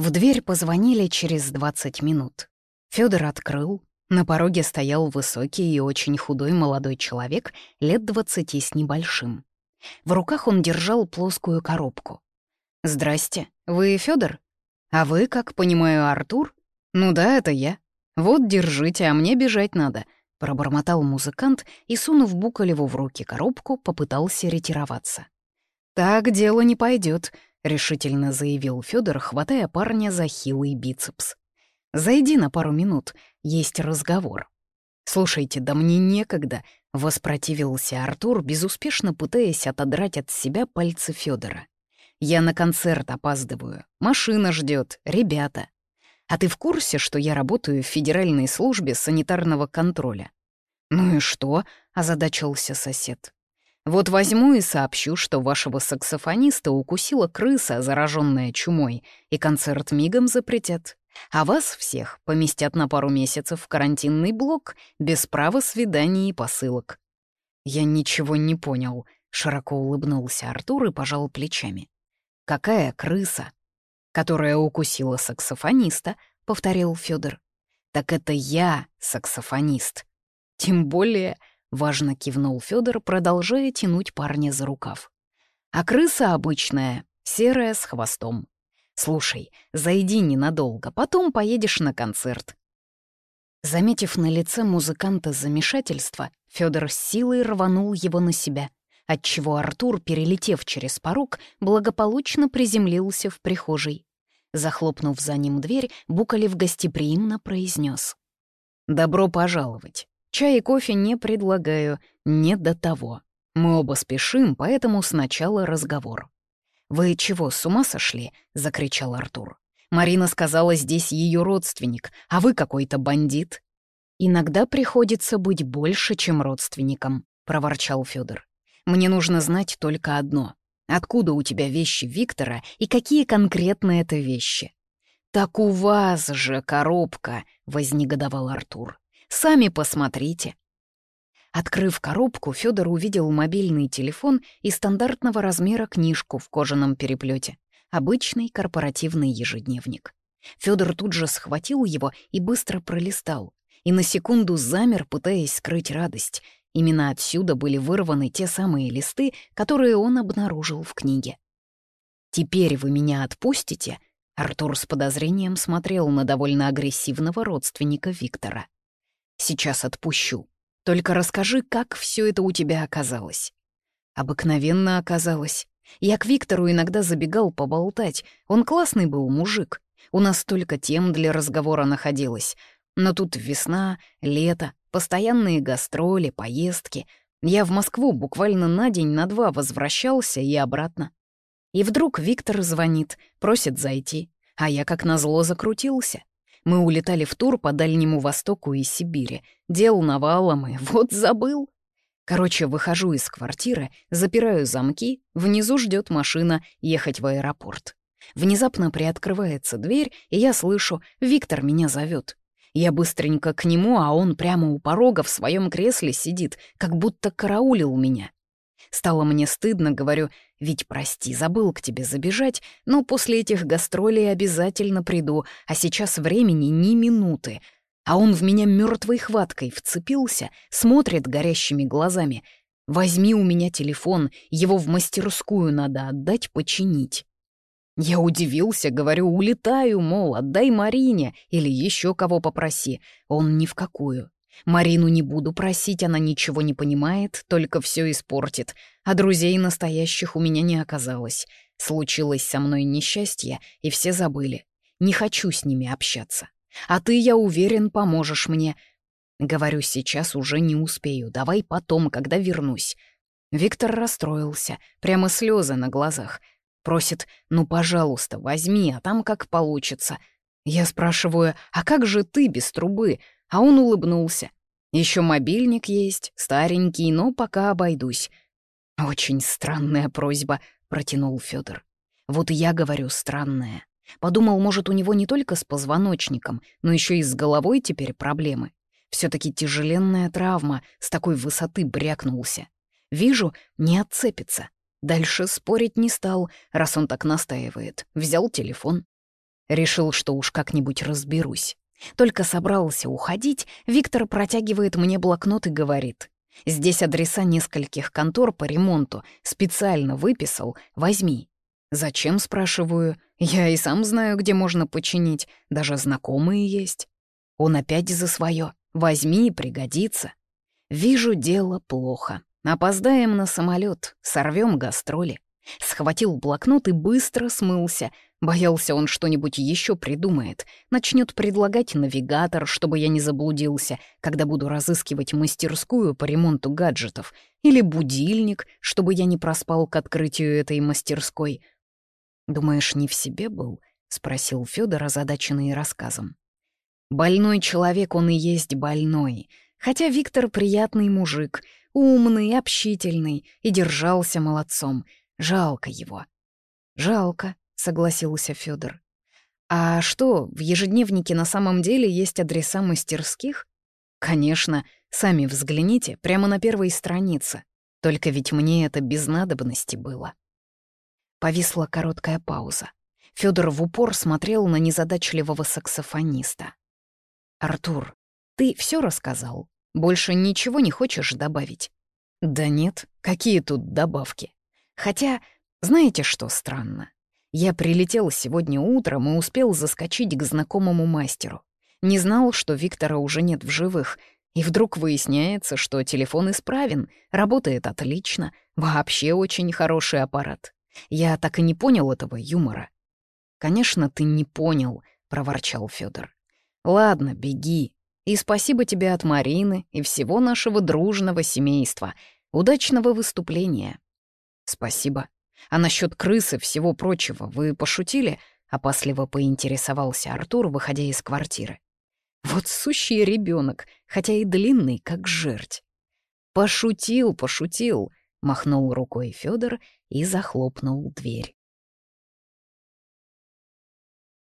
В дверь позвонили через 20 минут. Фёдор открыл. На пороге стоял высокий и очень худой молодой человек, лет двадцати с небольшим. В руках он держал плоскую коробку. «Здрасте, вы Фёдор? А вы, как понимаю, Артур? Ну да, это я. Вот, держите, а мне бежать надо», — пробормотал музыкант и, сунув Буколеву в руки коробку, попытался ретироваться. «Так дело не пойдет, решительно заявил Фёдор, хватая парня за хилый бицепс. «Зайди на пару минут, есть разговор». «Слушайте, да мне некогда», — воспротивился Артур, безуспешно пытаясь отодрать от себя пальцы Фёдора. «Я на концерт опаздываю, машина ждет, ребята. А ты в курсе, что я работаю в Федеральной службе санитарного контроля?» «Ну и что?» — озадачился сосед. Вот возьму и сообщу, что вашего саксофониста укусила крыса, зараженная чумой, и концерт мигом запретят. А вас всех поместят на пару месяцев в карантинный блок без права свиданий и посылок. Я ничего не понял, широко улыбнулся Артур и пожал плечами. Какая крыса? Которая укусила саксофониста, повторил Федор. Так это я саксофонист. Тем более — важно кивнул Федор, продолжая тянуть парня за рукав. «А крыса обычная, серая с хвостом. Слушай, зайди ненадолго, потом поедешь на концерт». Заметив на лице музыканта замешательство, Федор с силой рванул его на себя, отчего Артур, перелетев через порог, благополучно приземлился в прихожей. Захлопнув за ним дверь, Букалев гостеприимно произнес: «Добро пожаловать. Чай и кофе не предлагаю, не до того. Мы оба спешим, поэтому сначала разговор. «Вы чего, с ума сошли?» — закричал Артур. «Марина сказала, здесь ее родственник, а вы какой-то бандит». «Иногда приходится быть больше, чем родственником», — проворчал Федор. «Мне нужно знать только одно. Откуда у тебя вещи Виктора и какие конкретно это вещи?» «Так у вас же коробка», — вознегодовал Артур. Сами посмотрите». Открыв коробку, Федор увидел мобильный телефон и стандартного размера книжку в кожаном переплете, обычный корпоративный ежедневник. Федор тут же схватил его и быстро пролистал, и на секунду замер, пытаясь скрыть радость. Именно отсюда были вырваны те самые листы, которые он обнаружил в книге. «Теперь вы меня отпустите?» Артур с подозрением смотрел на довольно агрессивного родственника Виктора. Сейчас отпущу. Только расскажи, как все это у тебя оказалось. Обыкновенно оказалось. Я к Виктору иногда забегал поболтать. Он классный был мужик. У нас только тем для разговора находилось. Но тут весна, лето, постоянные гастроли, поездки. Я в Москву буквально на день, на два возвращался и обратно. И вдруг Виктор звонит, просит зайти. А я как назло закрутился. Мы улетали в тур по Дальнему Востоку и Сибири. Дел навалом, и вот забыл. Короче, выхожу из квартиры, запираю замки, внизу ждет машина ехать в аэропорт. Внезапно приоткрывается дверь, и я слышу, Виктор меня зовет. Я быстренько к нему, а он прямо у порога в своем кресле сидит, как будто караулил меня. Стало мне стыдно, говорю, ведь, прости, забыл к тебе забежать, но после этих гастролей обязательно приду, а сейчас времени ни минуты. А он в меня мертвой хваткой вцепился, смотрит горящими глазами. Возьми у меня телефон, его в мастерскую надо отдать починить. Я удивился, говорю, улетаю, мол, отдай Марине или еще кого попроси. Он ни в какую. Марину не буду просить, она ничего не понимает, только все испортит. А друзей настоящих у меня не оказалось. Случилось со мной несчастье, и все забыли. Не хочу с ними общаться. А ты, я уверен, поможешь мне. Говорю, сейчас уже не успею, давай потом, когда вернусь. Виктор расстроился, прямо слезы на глазах. Просит, ну, пожалуйста, возьми, а там как получится. Я спрашиваю, а как же ты без трубы? А он улыбнулся. Еще мобильник есть, старенький, но пока обойдусь. Очень странная просьба, протянул Федор. Вот и я говорю странная. Подумал, может, у него не только с позвоночником, но еще и с головой теперь проблемы. Все-таки тяжеленная травма, с такой высоты брякнулся. Вижу, не отцепится. Дальше спорить не стал, раз он так настаивает. Взял телефон. Решил, что уж как-нибудь разберусь. Только собрался уходить, Виктор протягивает мне блокнот и говорит. «Здесь адреса нескольких контор по ремонту. Специально выписал. Возьми». «Зачем?» — спрашиваю. «Я и сам знаю, где можно починить. Даже знакомые есть». Он опять за свое. «Возьми, и пригодится». Вижу, дело плохо. Опоздаем на самолет, сорвем гастроли. Схватил блокнот и быстро смылся. Боялся он что-нибудь еще придумает. Начнет предлагать навигатор, чтобы я не заблудился, когда буду разыскивать мастерскую по ремонту гаджетов. Или будильник, чтобы я не проспал к открытию этой мастерской. «Думаешь, не в себе был?» — спросил Фёдор, озадаченный рассказом. «Больной человек, он и есть больной. Хотя Виктор приятный мужик, умный, общительный и держался молодцом. Жалко его. Жалко, согласился Федор. А что, в ежедневнике на самом деле есть адреса мастерских? Конечно, сами взгляните, прямо на первой странице. Только ведь мне это без надобности было. Повисла короткая пауза. Федор в упор смотрел на незадачливого саксофониста. «Артур, ты все рассказал? Больше ничего не хочешь добавить?» «Да нет, какие тут добавки? Хотя, знаете, что странно? Я прилетел сегодня утром и успел заскочить к знакомому мастеру. Не знал, что Виктора уже нет в живых, и вдруг выясняется, что телефон исправен, работает отлично, вообще очень хороший аппарат. Я так и не понял этого юмора. «Конечно, ты не понял», — проворчал Федор. «Ладно, беги. И спасибо тебе от Марины и всего нашего дружного семейства. Удачного выступления». «Спасибо. А насчет крысы всего прочего вы пошутили?» — опасливо поинтересовался Артур, выходя из квартиры. «Вот сущий ребенок, хотя и длинный, как жерть». «Пошутил, пошутил», — махнул рукой Федор и захлопнул дверь.